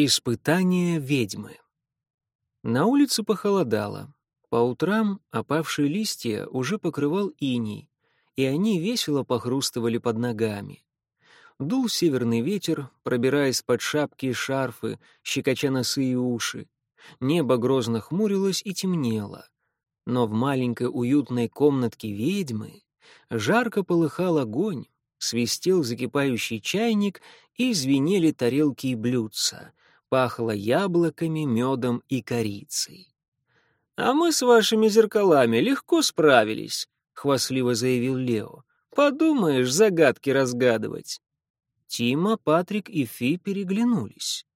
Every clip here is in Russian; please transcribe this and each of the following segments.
Испытание ведьмы. На улице похолодало. По утрам опавшие листья уже покрывал иней, и они весело похрустывали под ногами. Дул северный ветер, пробираясь под шапки и шарфы, щекоча носы и уши. Небо грозно хмурилось и темнело. Но в маленькой уютной комнатке ведьмы жарко полыхал огонь, свистел закипающий чайник и звенели тарелки и блюдца — пахло яблоками, медом и корицей. «А мы с вашими зеркалами легко справились», — хвастливо заявил Лео. «Подумаешь, загадки разгадывать». Тима, Патрик и Фи переглянулись.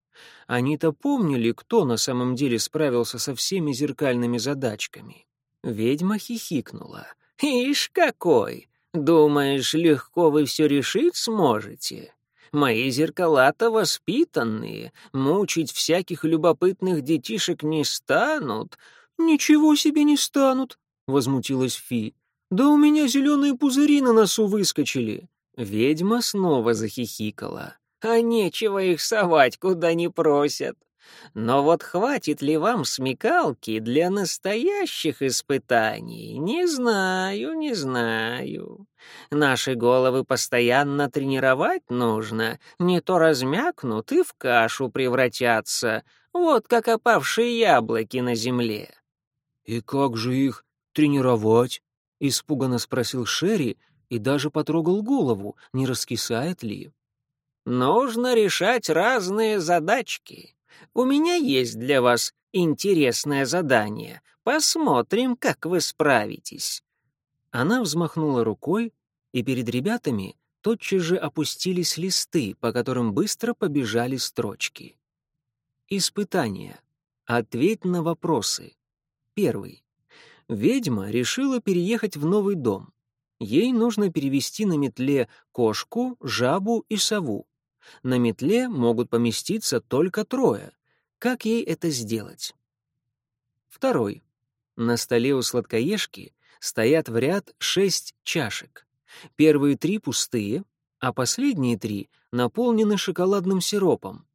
Они-то помнили, кто на самом деле справился со всеми зеркальными задачками. Ведьма хихикнула. «Ишь какой! Думаешь, легко вы все решить сможете? Мои зеркала-то воспитанные, мучить всяких любопытных детишек не станут. Ничего себе не станут, — возмутилась Фи. Да у меня зеленые пузыри на носу выскочили. Ведьма снова захихикала. А нечего их совать, куда не просят. Но вот хватит ли вам смекалки для настоящих испытаний? Не знаю, не знаю. Наши головы постоянно тренировать нужно, не то размякнут и в кашу превратятся, вот как опавшие яблоки на земле. «И как же их тренировать?» — испуганно спросил Шерри и даже потрогал голову, не раскисает ли. «Нужно решать разные задачки. У меня есть для вас интересное задание. Посмотрим, как вы справитесь». Она взмахнула рукой, и перед ребятами тотчас же опустились листы, по которым быстро побежали строчки. Испытание. Ответь на вопросы. Первый. Ведьма решила переехать в новый дом. Ей нужно перевести на метле кошку, жабу и сову. На метле могут поместиться только трое. Как ей это сделать? Второй. На столе у сладкоежки стоят в ряд шесть чашек. Первые три пустые, а последние три наполнены шоколадным сиропом.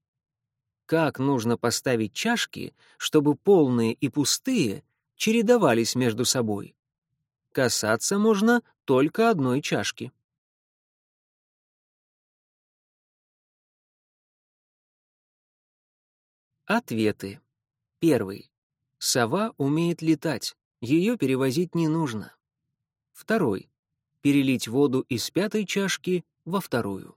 Как нужно поставить чашки, чтобы полные и пустые чередовались между собой? Касаться можно только одной чашки. Ответы. Первый. Сова умеет летать, ее перевозить не нужно. Второй. Перелить воду из пятой чашки во вторую.